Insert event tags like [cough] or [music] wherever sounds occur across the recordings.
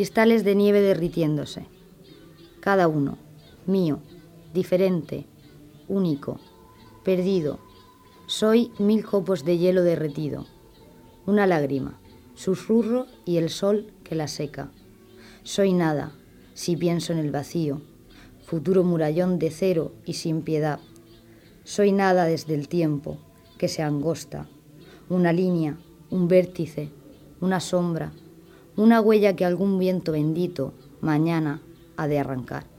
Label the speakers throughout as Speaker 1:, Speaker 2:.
Speaker 1: Cristales de nieve derritiéndose, cada uno, mío, diferente, único, perdido. Soy mil copos de hielo derretido, una lágrima, susurro y el sol que la seca. Soy nada, si pienso en el vacío, futuro murallón de cero y sin piedad. Soy nada desde el tiempo, que se angosta, una línea, un vértice, una sombra, una huella que algún viento bendito mañana ha de arrancar.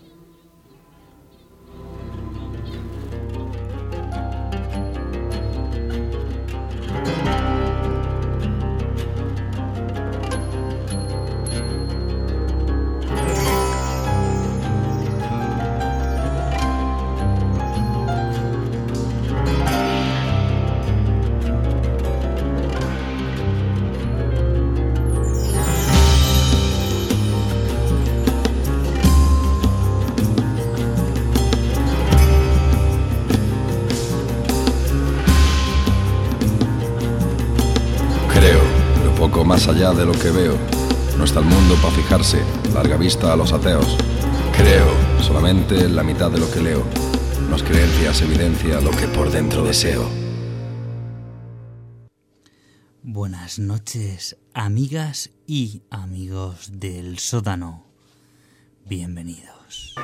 Speaker 2: De lo que veo. No está el mundo para fijarse, larga vista a los ateos. Creo solamente la mitad de lo que leo. Es creencias, evidencia lo que por dentro deseo.
Speaker 3: Buenas noches, amigas y amigos del sótano. Bienvenidos.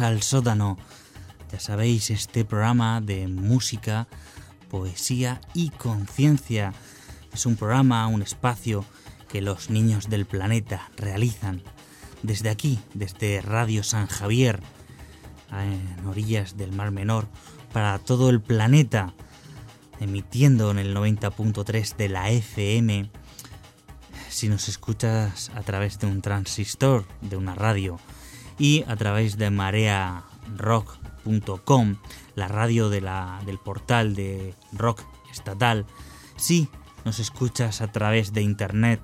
Speaker 3: Al sótano. Ya sabéis, este programa de música, poesía y conciencia. Es un programa, un espacio que los niños del planeta realizan desde aquí, desde Radio San Javier, en orillas del Mar Menor, para todo el planeta, emitiendo en el 90.3 de la FM si nos escuchas a través de un transistor, de una radio, y a través de marearock.com, la radio de la, del portal de rock estatal, si nos escuchas a través de internet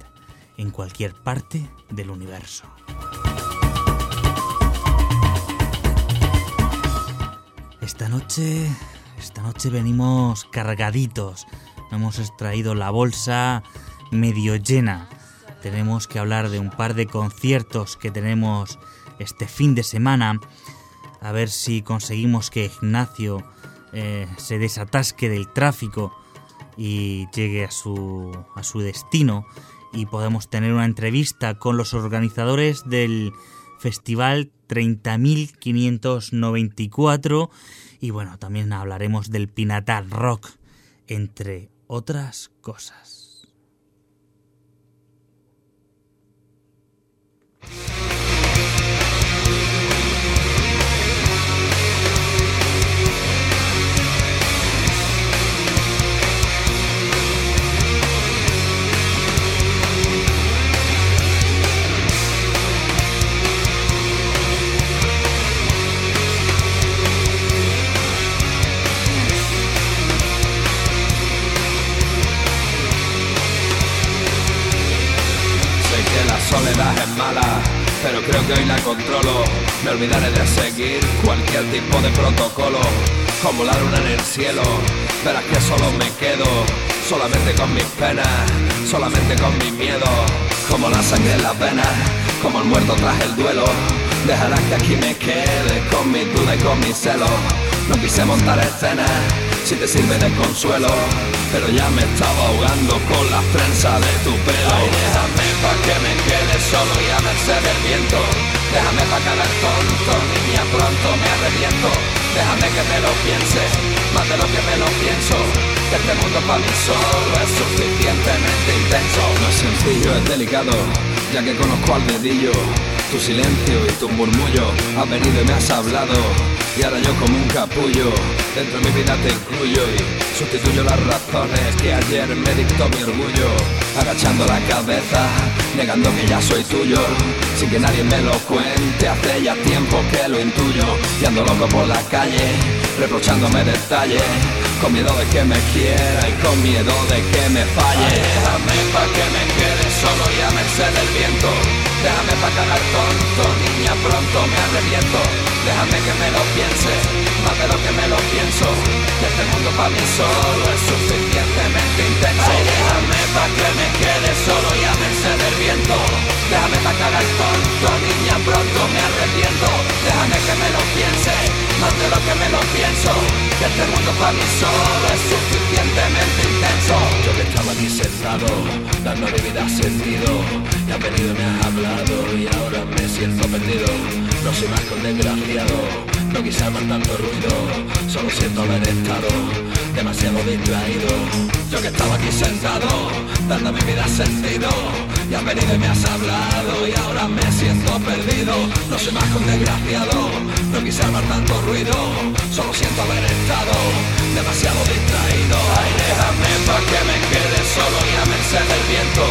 Speaker 3: en cualquier parte del universo. Esta noche, esta noche venimos cargaditos. Hemos extraído la bolsa medio llena. Tenemos que hablar de un par de conciertos que tenemos este fin de semana. A ver si conseguimos que Ignacio eh, se desatasque del tráfico y llegue a su, a su destino y podemos tener una entrevista con los organizadores del Festival 30.594 y bueno, también hablaremos del Pinatar Rock, entre otras cosas.
Speaker 4: Pero creo que hoy la controlo. Me olvidaré de seguir cualquier tipo de protocolo, como la luna en el cielo. Verás que solo me quedo, solamente con mis penas, solamente con mis miedos, como la sangre en las venas, como el muerto tras el duelo. Dejarás que aquí me quede con mi duda y con mi celo. No quise montar escenas, si te sirve de consuelo pero ya me estaba ahogando con las trenzas de tu pelo. Ay, déjame pa' que me quede solo y a merced del viento. Déjame pa' cagar tonto, niña, pronto me arrepiento. Déjame que me lo piense, más de lo que me lo pienso. Este mundo pa' mí solo es suficientemente intenso.
Speaker 2: No es sencillo, es delicado, ya que conozco al dedillo tu silencio y tu murmullo. Has venido y me has hablado. Y ahora yo como un capullo, dentro de mi vida te incluyo y sustituyo las razones que ayer me dictó mi orgullo. Agachando la cabeza, negando que ya soy tuyo, sin que nadie me lo cuente, hace ya tiempo que lo intuyo. Y ando loco por la calle, reprochándome detalles, con miedo de que me quiera y con miedo de que me falle.
Speaker 4: déjame pa' que me quede solo y a merced del viento. Déjame pa' cagar tonto, niña, pronto me arrepiento. Déjame que me lo piense, más de lo que me lo pienso. Que este mundo pa' mí solo es suficientemente intenso. Ay, déjame pa' que me quede solo y a merced del viento. Déjame pa' cagar tonto, niña, pronto me arrepiento. Déjame que me lo piense, más de lo que me lo pienso. Que este mundo pa' mí solo es suficientemente intenso.
Speaker 2: Yo que estaba aquí sentado, dando mi vida sentido. Y has venido y me has hablado y ahora me siento perdido. No soy más con demasiado, no quise armar tanto ruido, solo siento haber estado demasiado distraído.
Speaker 4: Yo que estaba aquí sentado, dando mi vida sentido. Y has venido y me has hablado y ahora me siento perdido. No soy más con desgraciado, no quise armar tanto ruido. Solo siento haber estado demasiado distraído. Ay, déjame pa' que me quede solo y a merced del viento.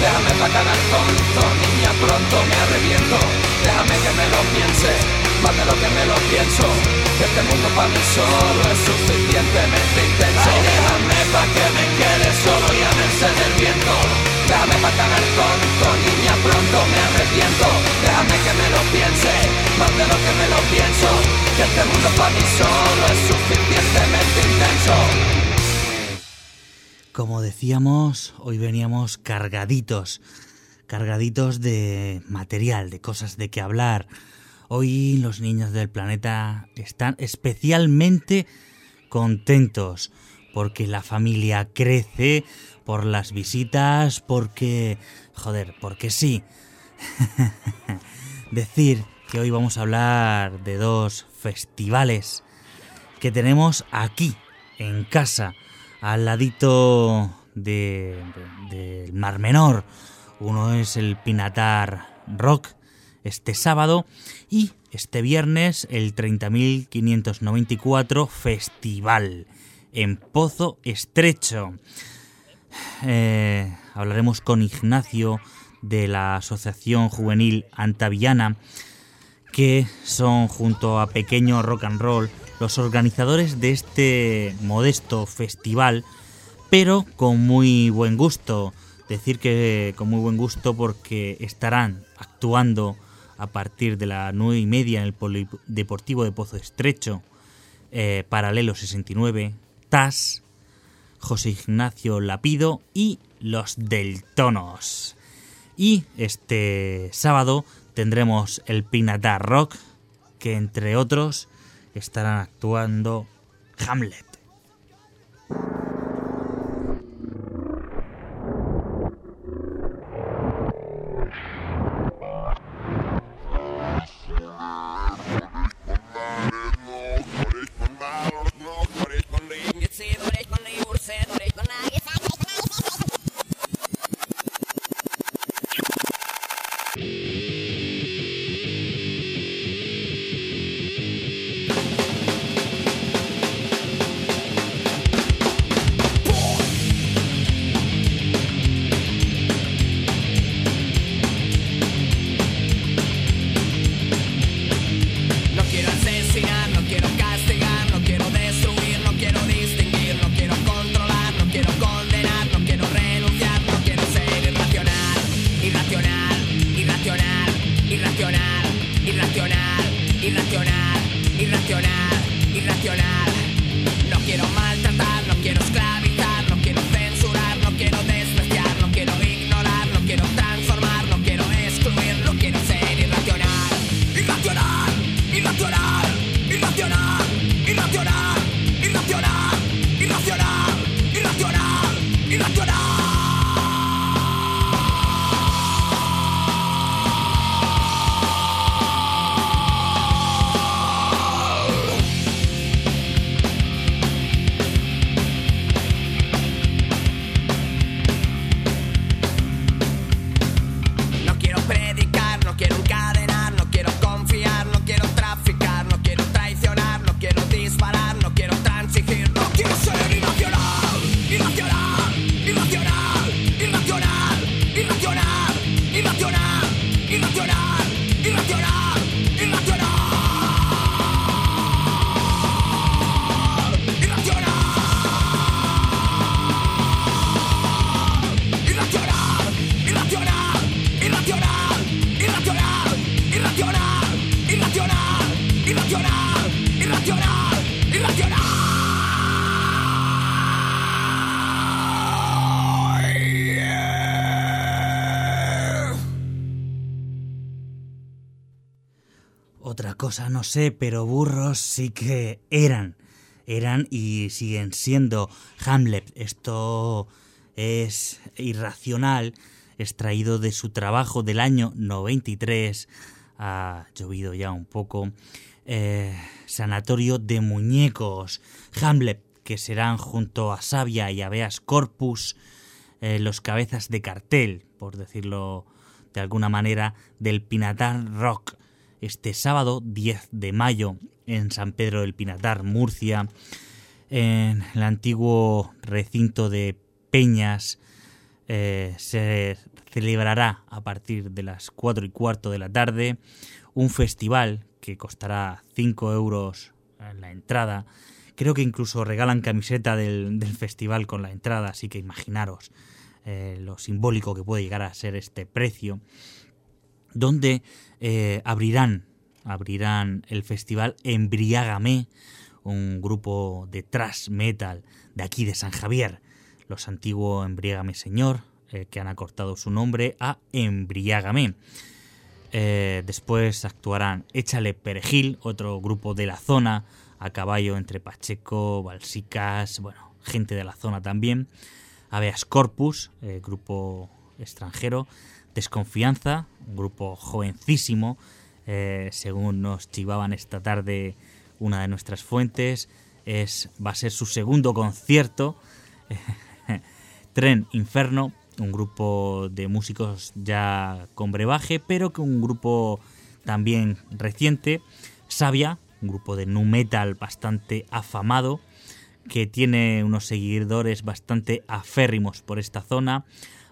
Speaker 4: Déjame pa' cagar tonto, niña, pronto me arrepiento. Déjame que me lo piense, más de lo que me lo pienso. Este mundo pa' mí solo es suficientemente intenso. Ay, déjame pa' que me quede solo y a merced del viento. Déjame pa' cagar tonto, niña, pronto me arrepiento. Déjame que me lo piense, más de lo que me lo pienso. Que este mundo pa' mí solo es suficientemente intenso.
Speaker 3: Como decíamos, hoy veníamos cargaditos, cargaditos de material, de cosas de que hablar. Hoy los niños del planeta están especialmente contentos porque la familia crece, por las visitas, porque... Joder, porque sí. [laughs] Decir que hoy vamos a hablar de dos festivales que tenemos aquí, en casa, al ladito del de, Mar Menor. Uno es el Pinatar Rock este sábado y este viernes el 30.594 Festival en Pozo Estrecho. eh, hablaremos con Ignacio de la Asociación Juvenil Antavillana, que son junto a Pequeño Rock and Roll los organizadores de este modesto festival, pero con muy buen gusto. Decir que con muy buen gusto porque estarán actuando a partir de las nueve y media en el Polideportivo de Pozo Estrecho, eh, Paralelo 69, TAS, José Ignacio Lapido y los Deltonos. Y este sábado tendremos el Pinata Rock, que entre otros estarán actuando Hamlet. No sé, pero burros sí que eran. Eran y siguen siendo Hamlet. Esto es irracional, extraído de su trabajo del año 93. Ha llovido ya un poco. Eh, Sanatorio de Muñecos. Hamlet, que serán junto a Sabia y Aveas Corpus eh, los cabezas de cartel, por decirlo de alguna manera, del Pinatar Rock este sábado 10 de mayo en San Pedro del Pinatar, Murcia, en el antiguo recinto de Peñas. Eh, se celebrará a partir de las 4 y cuarto de la tarde un festival que costará 5 euros la entrada. Creo que incluso regalan camiseta del, festival con la entrada, así que imaginaros eh, lo simbólico que puede llegar a ser este precio donde eh, abrirán, abrirán el festival Embriágame, un grupo de thrash metal de aquí de San Javier, los antiguos Embriágame Señor, eh, que han acortado su nombre a Embriágame. Eh, después actuarán Échale Perejil, otro grupo de la zona, a caballo entre Pacheco, Balsicas, bueno, gente de la zona también. Aveas Corpus, grupo extranjero. Desconfianza, un grupo jovencísimo, eh, según nos chivaban esta tarde una de nuestras fuentes, es, va a ser su segundo concierto. [laughs] Tren Inferno, un grupo de músicos ya con brebaje, pero que un grupo también reciente. Sabia, un grupo de nu metal bastante afamado, que tiene unos seguidores bastante aférrimos por esta zona.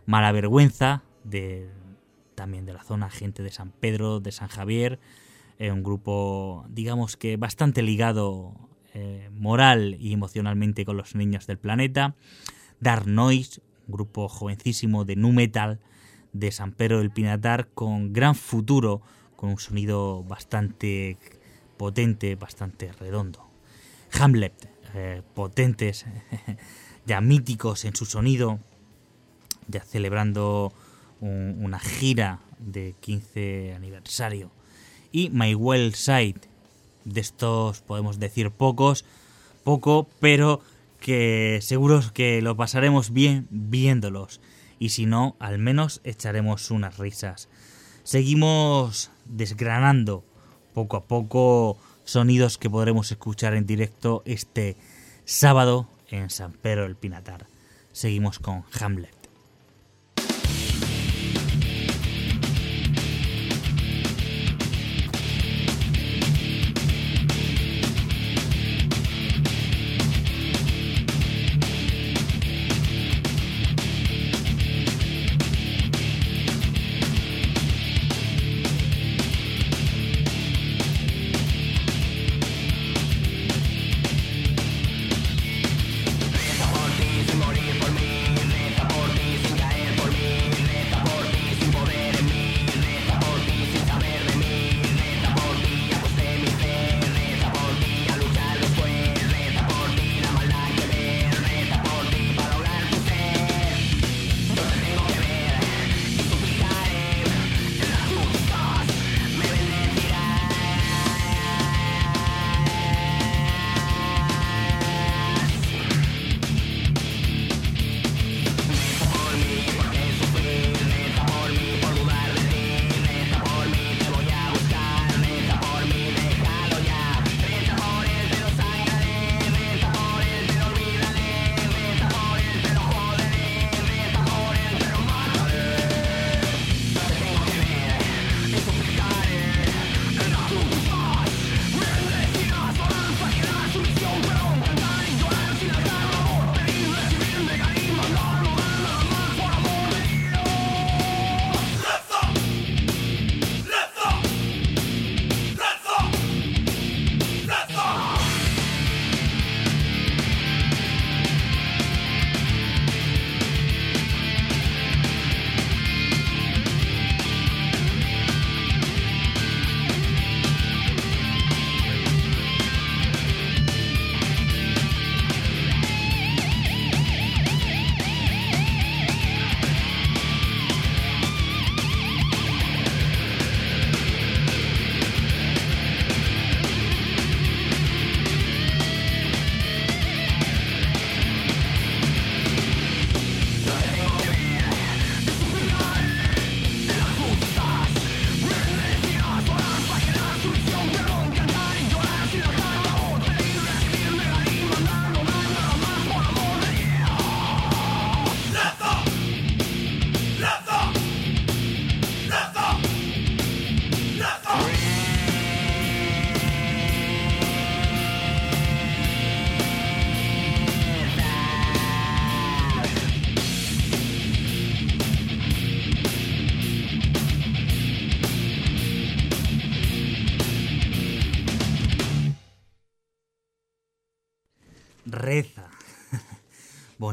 Speaker 3: Mala vergüenza de también de la zona, gente de San Pedro, de San Javier, eh, un grupo digamos que bastante ligado eh, moral y emocionalmente con los niños del planeta. Dark Noise, un grupo jovencísimo de nu metal de San Pedro del Pinatar con gran futuro, con un sonido bastante potente, bastante redondo. Hamlet, eh, potentes, [laughs] ya míticos en su sonido, ya celebrando una gira de 15 aniversario. Y My Well Side, de estos podemos decir pocos, poco, pero que seguros que lo pasaremos bien viéndolos. Y si no, al menos echaremos unas risas. Seguimos desgranando poco a poco sonidos que podremos escuchar en directo este sábado en San Pedro del Pinatar. Seguimos con Hamlet.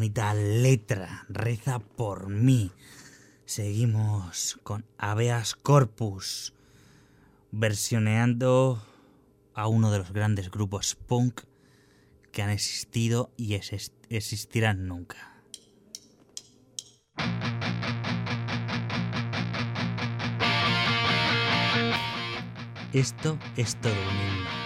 Speaker 3: Bonita letra, reza por mí. Seguimos con Aveas Corpus, versioneando a uno de los grandes grupos punk que han existido y existirán nunca. Esto es todo un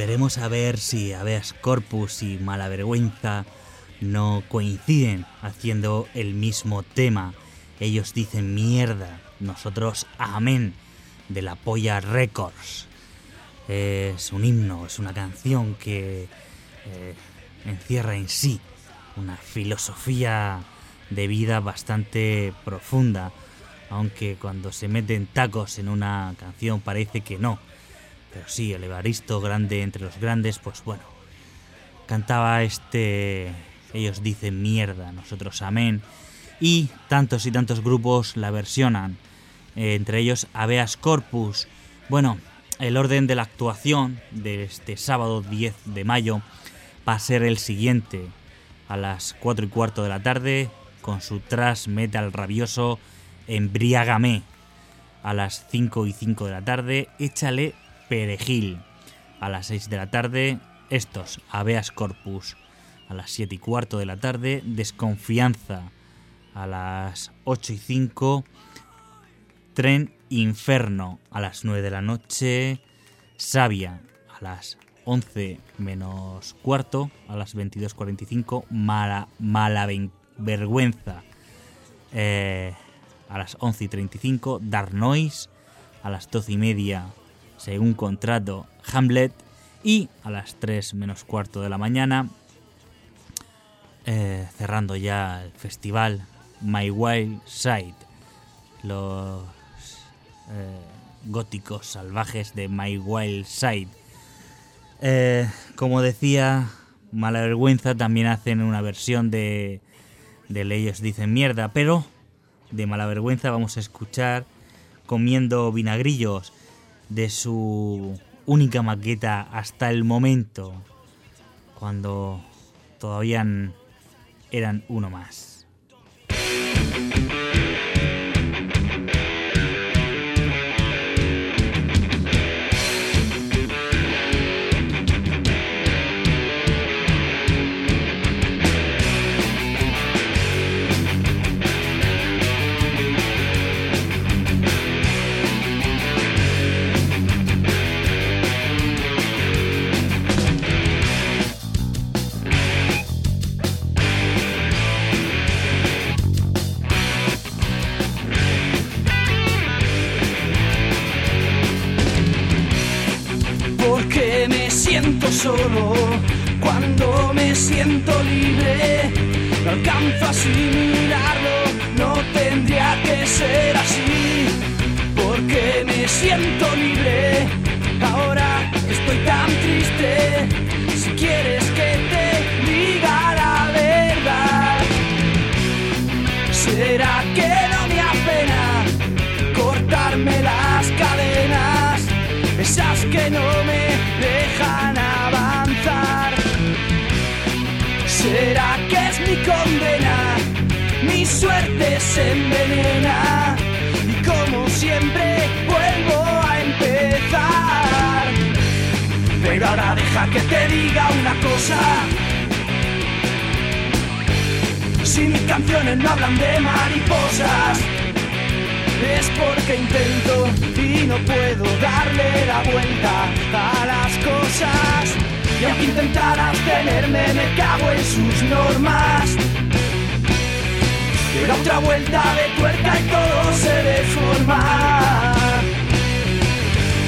Speaker 3: a ver si Habeas Corpus y Malavergüenza no coinciden haciendo el mismo tema. Ellos dicen mierda, nosotros amén de la Polla Records. Es un himno, es una canción que eh, encierra en sí una filosofía de vida bastante profunda, aunque cuando se meten tacos en una canción parece que no. Pero sí, el Evaristo, grande entre los grandes, pues bueno, cantaba este, ellos dicen mierda, nosotros amén, y tantos y tantos grupos la versionan, eh, entre ellos Aveas Corpus. Bueno, el orden de la actuación de este sábado 10 de mayo va a ser el siguiente, a las 4 y cuarto de la tarde, con su trash metal rabioso Embriágame. A las 5 y 5 de la tarde, échale Perejil. A las 6 de la tarde, estos, Aveas Corpus. A las 7 y cuarto de la tarde, Desconfianza. A las 8 y 5, Tren Inferno. A las 9 de la noche, Sabia. A las 11 menos cuarto, a las 22.45, Mala, mala Vergüenza. Eh, a las 11 y 35, Dark Noise. A las 12 y media, según contrato Hamlet y a las 3 menos cuarto de la mañana, eh, cerrando ya el festival My Wild Side, los eh, góticos salvajes de My Wild Side. Eh, como decía, Mala Vergüenza también hacen una versión de, de Ellos Dicen Mierda, pero de Mala Vergüenza vamos a escuchar Comiendo Vinagrillos de su única maqueta hasta el momento, cuando todavía eran uno más.
Speaker 5: Solo cuando me siento libre. No alcanzo a asimilarlo, no tendría que ser así, porque me siento libre. Ahora estoy tan triste, si quieres que te diga la verdad, ¿será que no me apena cortarme las cadenas? Esas que no me dejan suerte se envenena y como siempre vuelvo a empezar. Pero ahora deja que te diga una cosa. Si mis canciones no hablan de mariposas, es porque intento y no puedo darle la vuelta a las cosas. Y aunque intentaras tenerme, me cago en sus normas. Llega otra vuelta de tuerca y todo se deforma.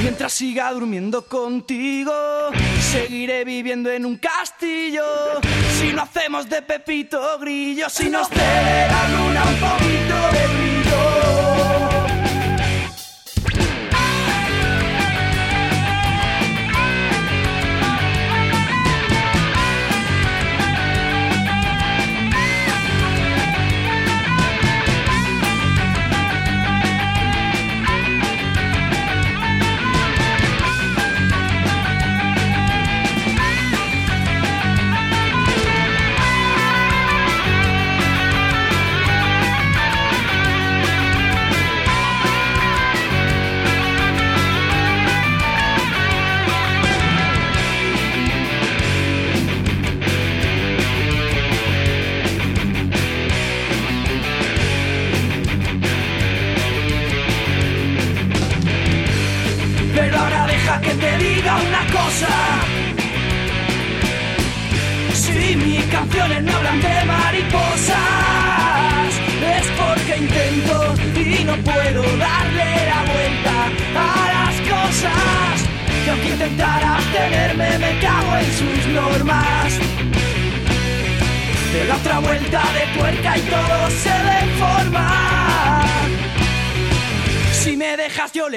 Speaker 5: Mientras siga durmiendo contigo, seguiré viviendo en un castillo. Si no hacemos de Pepito Grillo, si nos cede la luna un poquito de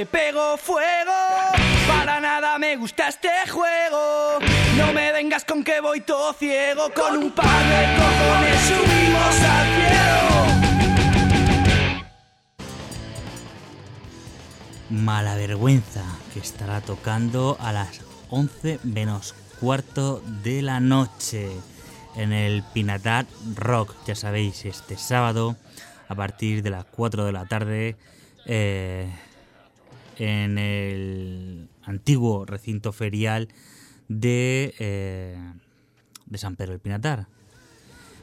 Speaker 5: pego fuego. Para nada me gusta este juego. No me vengas con que voy todo ciego. Con un par de cojones subimos al cielo.
Speaker 3: Mala vergüenza que estará tocando a las 11 menos cuarto de la noche en el Pinatar Rock. Ya sabéis, este sábado a partir de las 4 de la tarde eh, en el antiguo recinto ferial de, eh, de San Pedro del Pinatar.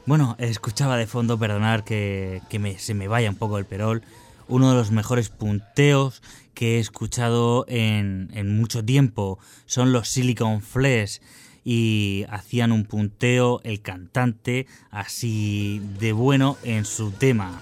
Speaker 3: Bueno, escuchaba de fondo, perdonar que, que me- se me vaya un poco el perol, uno de los mejores punteos que he escuchado en, en mucho tiempo. Son los Silicon Flesh y hacían un punteo el cantante así de bueno en su tema.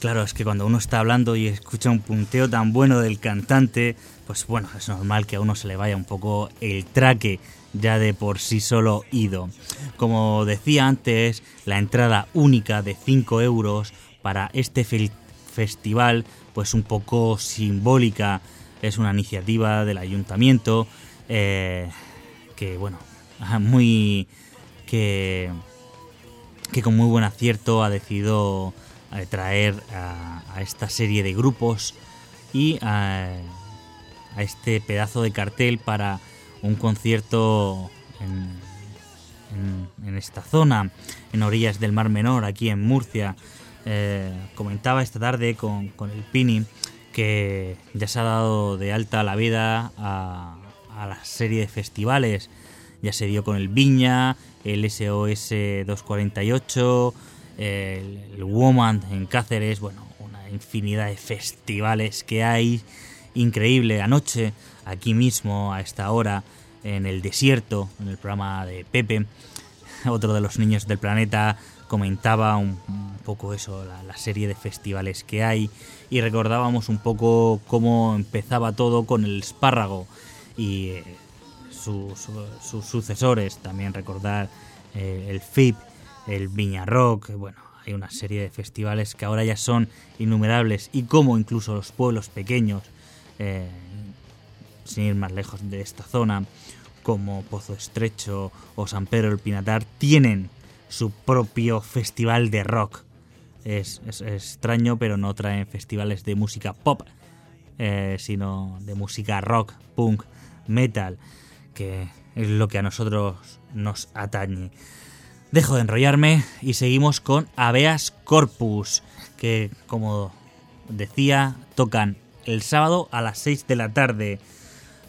Speaker 3: Claro, es que cuando uno está hablando y escucha un punteo tan bueno del cantante, pues bueno, es normal que a uno se le vaya un poco el traque ya de por sí solo ido. Como decía antes, la entrada única de 5 euros para este festival, pues un poco simbólica, es una iniciativa del ayuntamiento eh, que, bueno, muy... que que con muy buen acierto ha decidido eh, traer a, esta serie de grupos y a, este pedazo de cartel para un concierto en, en- en esta zona, en orillas del Mar Menor, aquí en Murcia. Eh, comentaba esta tarde con, con el Pini que ya se ha dado de alta la vida a, a la serie de festivales. Ya se dio con el Viña, el SOS 248, el, el Woman en Cáceres, bueno, una infinidad de festivales que hay. Increíble. Anoche, aquí mismo, a esta hora, en el desierto, en el programa de Pepe, [laughs] otro de los niños del planeta, comentaba un, poco eso, la, serie de festivales que hay y recordábamos un poco cómo empezaba todo con el espárrago y eh, sus sucesores, también recordar eh, el FIP, el Viña Rock, bueno, hay una serie de festivales que ahora ya son innumerables y cómo incluso los pueblos pequeños, eh, sin ir más lejos de esta zona, como Pozo Estrecho o San Pedro del Pinatar, tienen su propio festival de rock. Es, extraño, pero no traen festivales de música pop, eh, sino de música rock, punk, metal, que es lo que a nosotros nos atañe. Dejo de enrollarme y seguimos con Aveas Corpus, que como decía, tocan el sábado a las 6 de la tarde.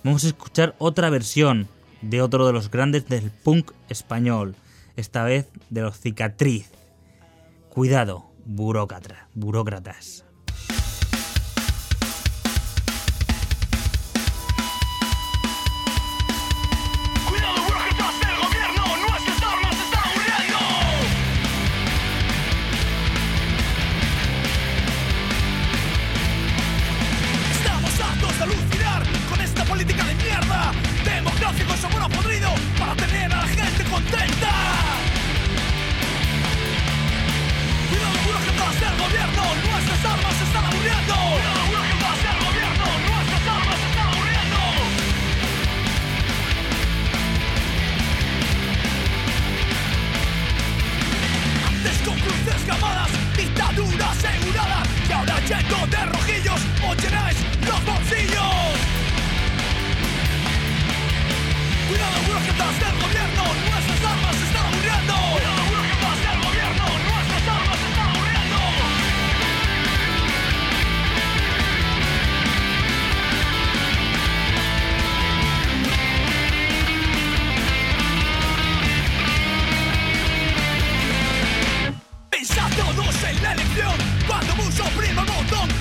Speaker 3: Vamos a escuchar otra versión de otro de los grandes del punk español, esta vez de los cicatriz. Cuidado, burócratas. sencillos o llenáis los
Speaker 6: bolsillos. Cuidado, burócratas del gobierno, nuestras armas se están muriendo. Cuidado, burócratas del gobierno, nuestras armas se están muriendo. Pensad todos en la elección, cuando mucho prima el botón.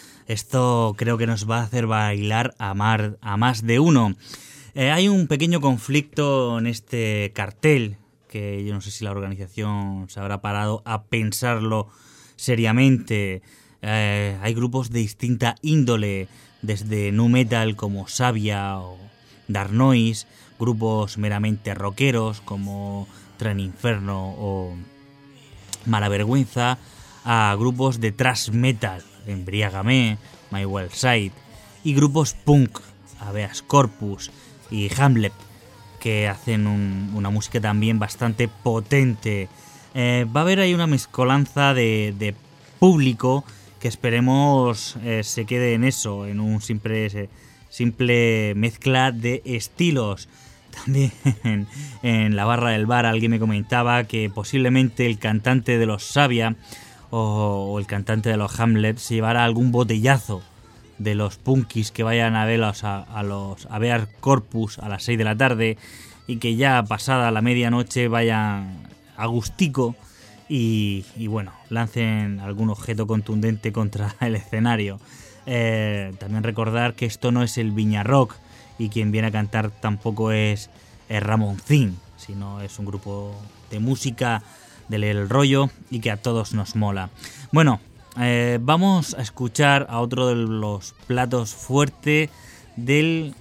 Speaker 3: Esto creo que nos va a hacer bailar a, a más de uno. Eh, hay un pequeño conflicto en este cartel, que yo no sé si la organización se habrá parado a pensarlo seriamente. Eh, hay grupos de distinta índole, desde nu metal como Sabia o Dark Noise, grupos meramente rockeros como Tren Inferno o Mala Vergüenza, a grupos de thrash metal, Embriágame, My Well Side, y grupos punk, Aveas Corpus y Hamlet, que hacen una música también bastante potente. Eh, va a haber ahí una mezcolanza de, público que esperemos eh, se quede en eso, en un simple mezcla de estilos. [laughs] También en la barra del bar alguien me comentaba que posiblemente el cantante de los Sabia o, el cantante de los Hamlet se llevara algún botellazo de los punkis que vayan a ver a, los a ver Corpus a las 6 de la tarde y que ya pasada la medianoche vayan a gustico y, bueno, lancen algún objeto contundente contra [laughs] el escenario. Eh, también recordar que esto no es el Viña Rock, y quien viene a cantar tampoco es, Ramoncín, sino es un grupo de música del rollo y que a todos nos mola. Bueno, eh, vamos a escuchar a otro de los platos fuertes del,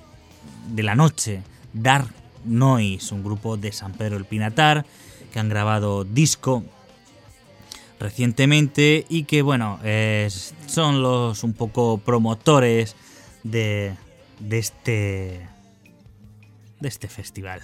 Speaker 3: de la noche, Dark Noise, un grupo de San Pedro el Pinatar que han grabado disco recientemente y que bueno son los un poco promotores de, de este de este festival.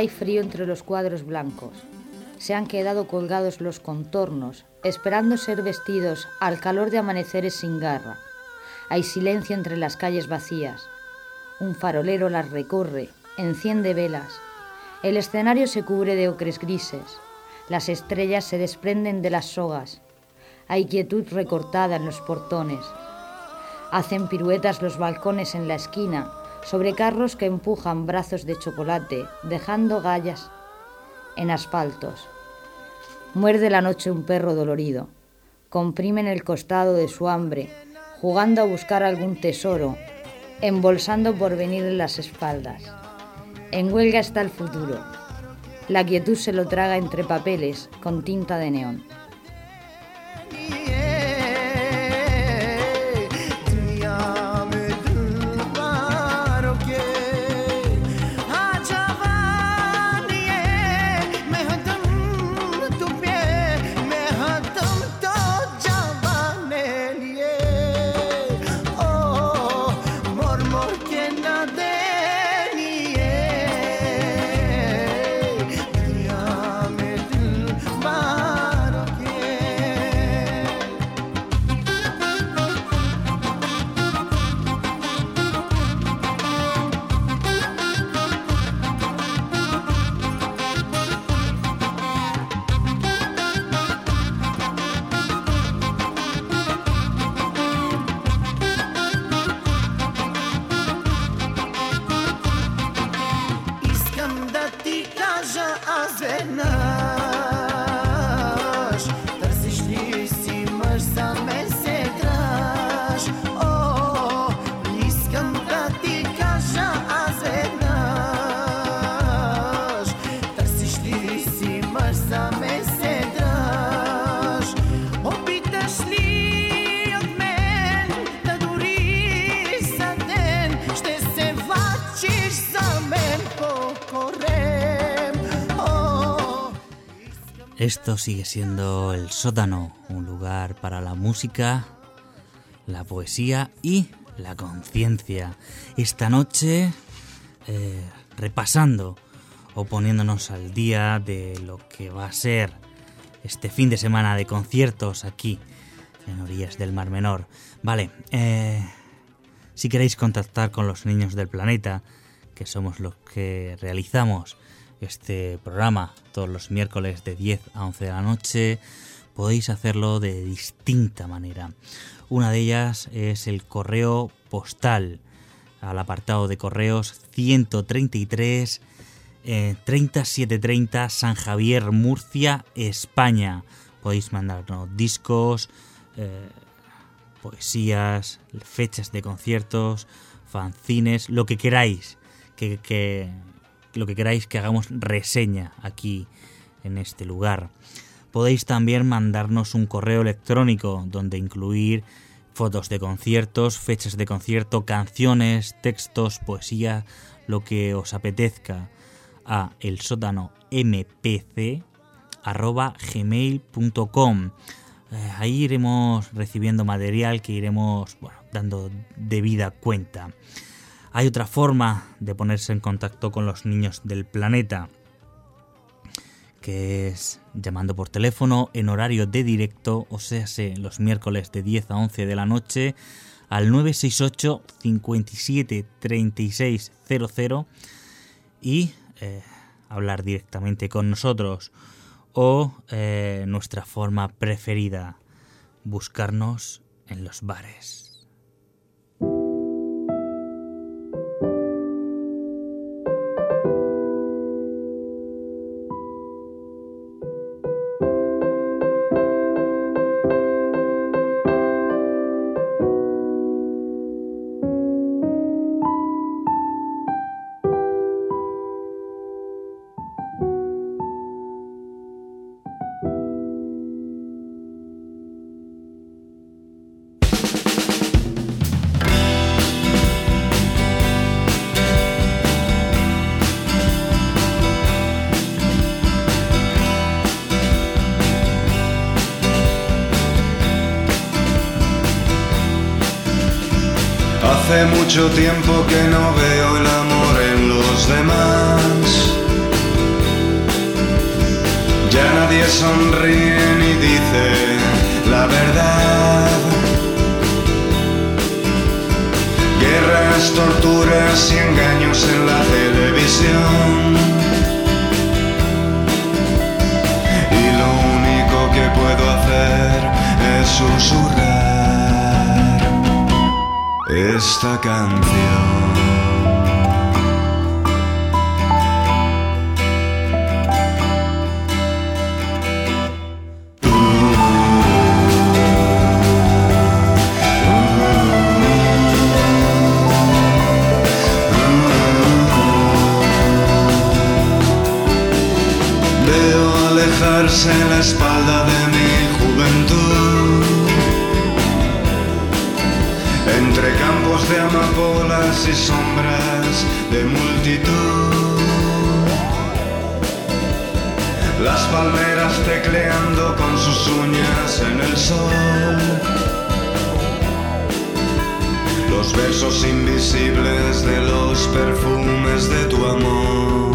Speaker 1: Hay frío entre los cuadros blancos. Se han quedado colgados los contornos, esperando ser vestidos al calor de amaneceres sin garra. Hay silencio entre las calles vacías. Un farolero las recorre, enciende velas. El escenario se cubre de ocres grises. Las estrellas se desprenden de las sogas. Hay quietud recortada en los portones. Hacen piruetas los balcones en la esquina, sobre carros que empujan brazos de chocolate, dejando gallas en asfaltos. Muerde la noche un perro dolorido. Comprimen el costado de su hambre, jugando a buscar algún tesoro, embolsando por venir en las espaldas. En huelga está el futuro. La quietud se lo traga entre papeles con tinta de neón.
Speaker 3: Sigue siendo el sótano, un lugar para la música, la poesía y la conciencia. Esta noche, eh, repasando o poniéndonos al día de lo que va a ser este fin de semana de conciertos aquí en orillas del Mar Menor. Vale, eh, si queréis contactar con los niños del planeta, que somos los que realizamos este programa todos los miércoles de 10 a 11 de la noche, podéis hacerlo de distinta manera. Una de ellas es el correo postal al apartado de correos 133 eh, 3730 San Javier, Murcia, España. Podéis mandarnos discos, eh, poesías, fechas de conciertos, fanzines, lo que queráis que, que, lo que queráis que hagamos reseña aquí en este lugar. Podéis también mandarnos un correo electrónico donde incluir fotos de conciertos, fechas de concierto, canciones, textos, poesía, lo que os apetezca a el sótano mpc gmail.com eh, ahí iremos recibiendo material que iremos dando debida cuenta. Hay otra forma de ponerse en contacto con los niños del planeta, que es llamando por teléfono en horario de directo, o sea, los miércoles de 10 a 11 de la noche, al 968 57 36 00 y eh, hablar directamente con nosotros o eh, nuestra forma preferida, buscarnos en los bares.
Speaker 7: Tiempo que no veo el amor en los demás. Ya nadie sonríe ni dice la verdad. Guerras, torturas y engaños en la televisión. Y lo único que puedo hacer es susurrar esta canción. la espalda de sombras de multitud. Las palmeras tecleando con sus uñas en el sol. Los versos invisibles de los perfumes de tu amor.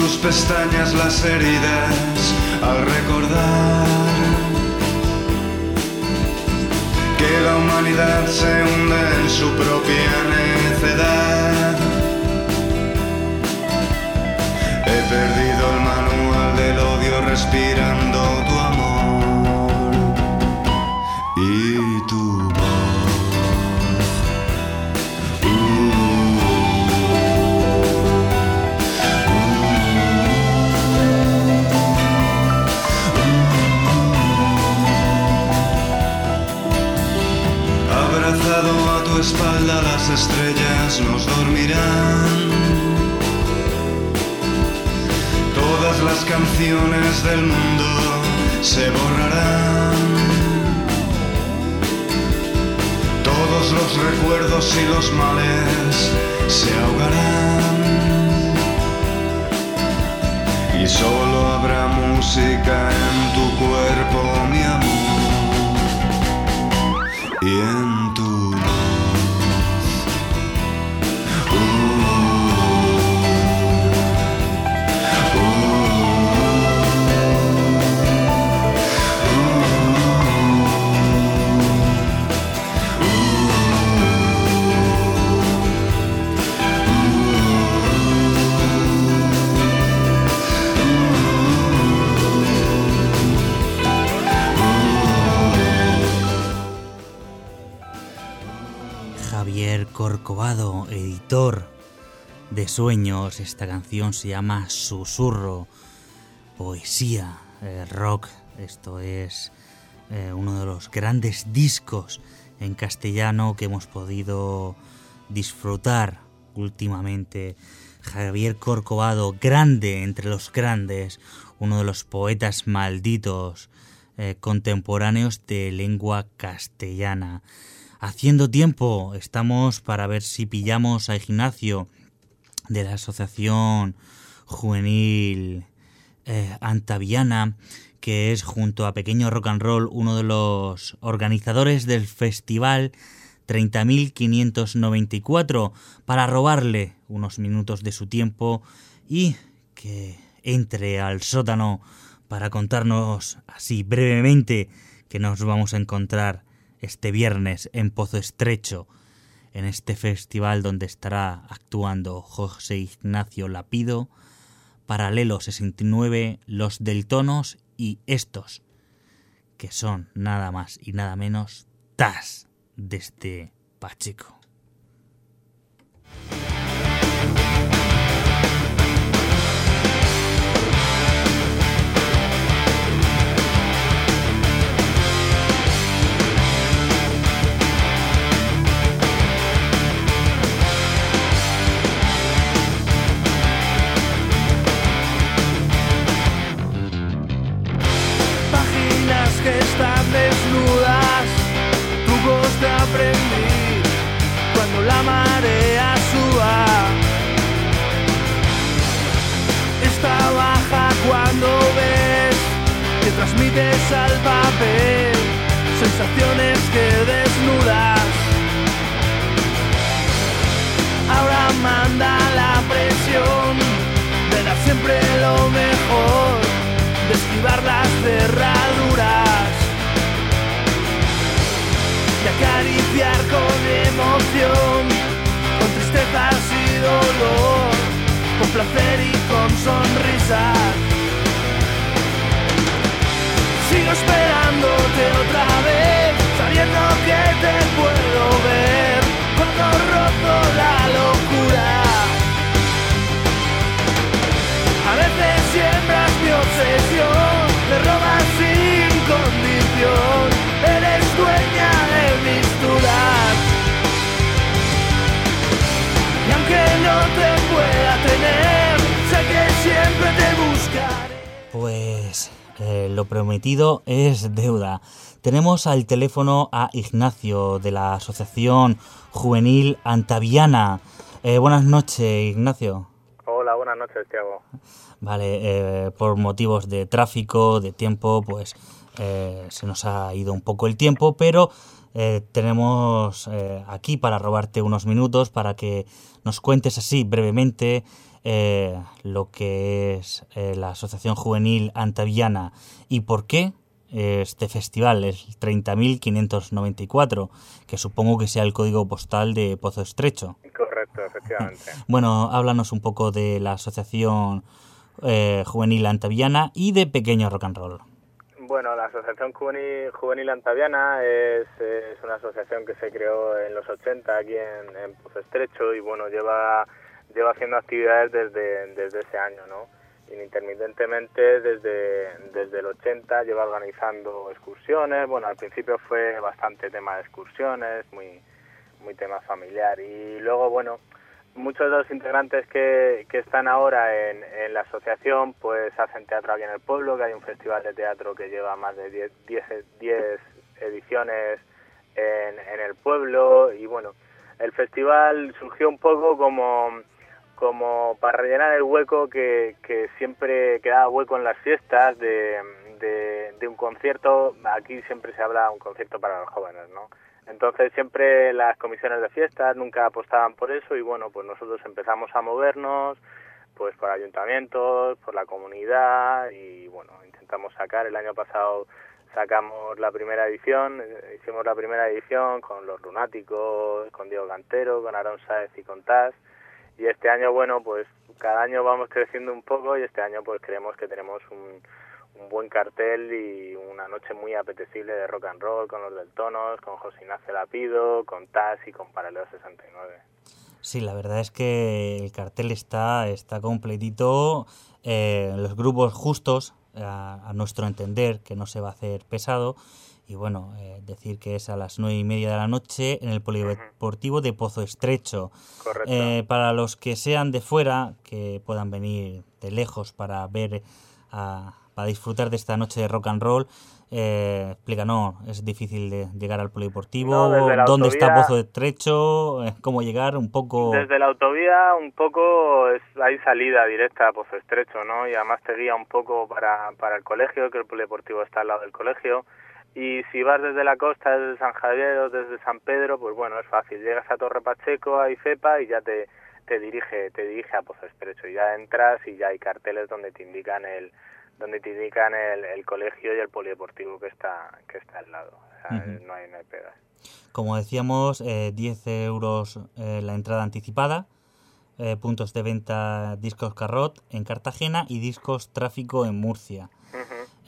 Speaker 7: Tus pestañas las heridas al recordar que la humanidad se hunde en su propia necedad. He perdido el manual del odio respirando estrellas nos dormirán. Todas las canciones del mundo se borrarán. Todos los recuerdos y los males se ahogarán. Y solo habrá música en tu cuerpo, mi amor.
Speaker 3: Corcovado, editor de sueños. Esta canción se llama Susurro, poesía, eh, rock. Esto es eh, uno de los grandes discos en castellano que hemos podido disfrutar últimamente. Javier Corcovado, grande entre los grandes, uno de los poetas malditos eh, contemporáneos de lengua castellana haciendo tiempo. Estamos para ver si pillamos a Ignacio de la Asociación Juvenil eh, Antaviana, que es junto a Pequeño Rock and Roll uno de los organizadores del festival 30.594, para robarle unos minutos de su tiempo y que entre al sótano para contarnos así brevemente que nos vamos a encontrar este viernes en Pozo Estrecho, en este festival donde estará actuando José Ignacio Lapido, Paralelo 69, Los Deltonos y estos, que son nada más y nada menos TAS de este Pacheco.
Speaker 5: aprendí cuando la marea suba. Está baja cuando ves que transmites al papel sensaciones que desnudas. Ahora manda la presión de dar siempre lo mejor, de esquivar las cerradas. Acariciar con emoción, con tristezas y dolor, con placer y con sonrisas. Sigo esperándote otra vez, sabiendo que te puedo ver cuando roto la locura. A veces siembras mi obsesión, me robas sin condición, no te pueda tener, sé que siempre te buscaré.
Speaker 3: Pues eh, lo prometido es deuda. Tenemos al teléfono a Ignacio de la Asociación Juvenil Antaviana. Eh, buenas noches, Ignacio.
Speaker 8: Hola, buenas noches, Tiago.
Speaker 3: Vale, eh, por motivos de tráfico, de tiempo, pues eh, se nos ha ido un poco el tiempo, pero eh, tenemos eh, aquí para robarte unos minutos para que nos cuentes así brevemente eh, lo que es la Asociación Juvenil Antaviana y por qué este festival, el 30.594, que supongo que sea el código postal de Pozo Estrecho.
Speaker 8: Correcto, efectivamente. [laughs]
Speaker 3: Bueno, háblanos un poco de la Asociación Juvenil Antaviana y de Pequeño Rock and Roll.
Speaker 8: Bueno, la Asociación Juvenil, Antaviana es, una asociación que se creó en los 80 aquí en, en Pozo Estrecho y bueno, lleva, lleva haciendo actividades desde, desde ese año, ¿no? Intermitentemente desde, desde el 80 lleva organizando excursiones, bueno, al principio fue bastante tema de excursiones, muy, muy tema familiar y luego, bueno, muchos de los integrantes que, que están ahora en, en, la asociación pues hacen teatro aquí en el pueblo, que hay un festival de teatro que lleva más de 10, 10, 10 ediciones en, en, el pueblo y bueno, el festival surgió un poco como, como para rellenar el hueco que, que siempre quedaba hueco en las fiestas de, de, de un concierto, aquí siempre se habla de un concierto para los jóvenes, ¿no? Entonces siempre las comisiones de fiestas nunca apostaban por eso y bueno, pues nosotros empezamos a movernos pues por ayuntamientos, por la comunidad y bueno, intentamos sacar, el año pasado sacamos la primera edición, hicimos la primera edición con los lunáticos, con Diego Cantero, con Aaron Sáez y con Taz. Y este año bueno, pues cada año vamos creciendo un poco y este año pues creemos que tenemos un un buen cartel y una noche muy apetecible de rock and roll con los del Tonos, con José Ignacio Lapido, con Taz y con Paralelo 69.
Speaker 3: Sí, la verdad es que el cartel está, está completito, eh, los grupos justos, a, a, nuestro entender, que no se va a hacer pesado. Y bueno, eh, decir que es a las nueve y media de la noche en el Polideportivo uh -huh. de Pozo Estrecho. Eh, para los que sean de fuera, que puedan venir de lejos para ver a, disfrutar de esta noche de rock and roll. Eh, explícanos, es difícil de llegar al polideportivo,
Speaker 8: no,
Speaker 3: ¿dónde
Speaker 8: autovía,
Speaker 3: está Pozo de Estrecho? Eh, ¿Cómo llegar? Un poco...
Speaker 8: Desde la autovía un poco es, hay salida directa a Pozo Estrecho, ¿no? Y además te guía un poco para, para el colegio, que el polideportivo está al lado del colegio. Y si vas desde la costa, desde San Javier o desde San Pedro, pues bueno, es fácil. Llegas a Torre Pacheco, a Ifepa y ya te, te dirige te dirige a Pozo Estrecho. Y ya entras y ya hay carteles donde te indican el donde te indican el, el, colegio y el polideportivo que está que está al lado. O sea, uh -huh. no, hay, no hay pegas.
Speaker 3: Como decíamos, eh, 10 euros eh, la entrada anticipada, eh, puntos de venta Discos Carrot en Cartagena y Discos Tráfico en Murcia. Uh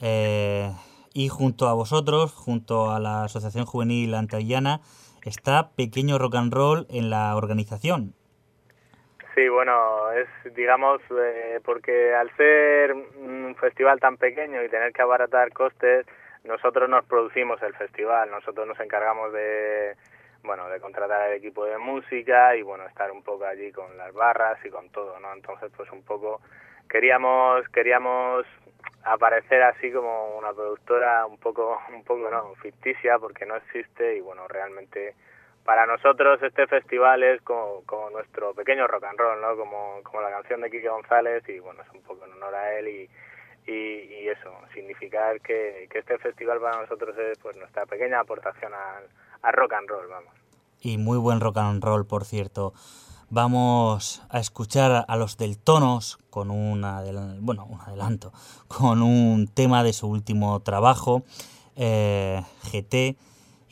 Speaker 3: -huh. y junto a vosotros, junto a la Asociación Juvenil Antillana, está Pequeño Rock and Roll en la organización.
Speaker 8: Sí, bueno, es, digamos, eh, porque al ser un festival tan pequeño y tener que abaratar costes, nosotros nos producimos el festival, nosotros nos encargamos de, bueno, de contratar el equipo de música y, bueno, estar un poco allí con las barras y con todo, ¿no? Entonces, pues un poco queríamos, queríamos aparecer así como una productora un poco, un poco, no, ficticia porque no existe y, bueno, realmente para nosotros este festival es como, como, nuestro pequeño rock and roll, ¿no? Como, como la canción de Quique González y bueno, es un poco en honor a él y, eso, significar que, este festival para nosotros es pues nuestra pequeña aportación al, al rock and roll, vamos.
Speaker 3: Y muy buen rock and roll, por cierto. Vamos a escuchar a los del Tonos con un, bueno, un adelanto, con un tema de su último trabajo, eh, GT.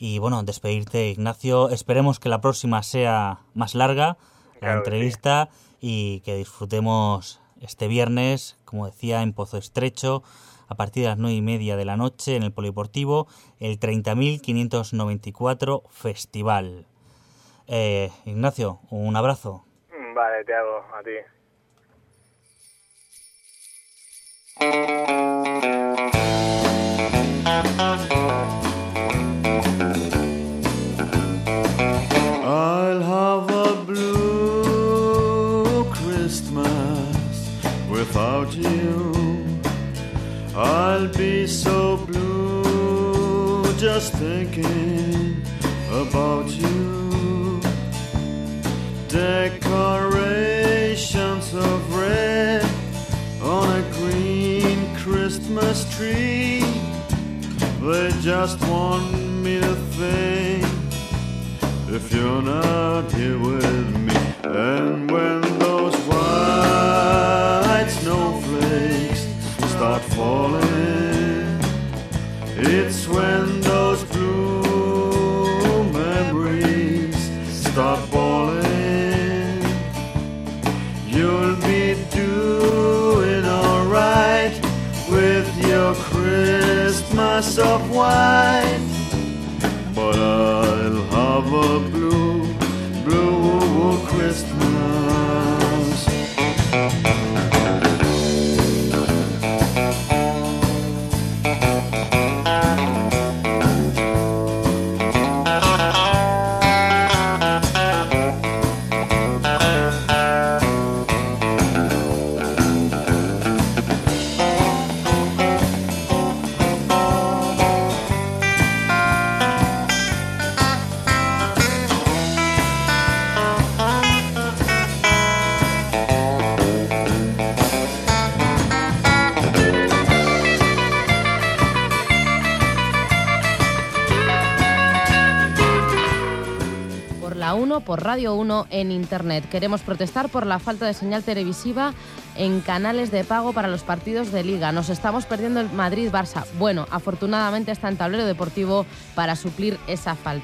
Speaker 3: Y bueno, despedirte, Ignacio. Esperemos que la próxima sea más larga, la entrevista, y que disfrutemos este viernes, como decía, en Pozo Estrecho, a partir de las nueve y media de la noche en el Polideportivo, el 30.594 Festival. Eh, Ignacio, un abrazo.
Speaker 8: Vale, te hago a ti.
Speaker 9: Without you. I'll be so blue just thinking about you decorations of red on a green Christmas tree. They just want me to think if you're not here with me. And when falling, it's when those blue memories stop falling. You'll be doing alright with your Christmas of white.
Speaker 10: Por Radio 1 en Internet. Queremos protestar por la falta de señal televisiva en canales de pago para los partidos de liga. Nos estamos perdiendo el Madrid-Barça. Bueno, afortunadamente está en tablero deportivo para suplir esa falta.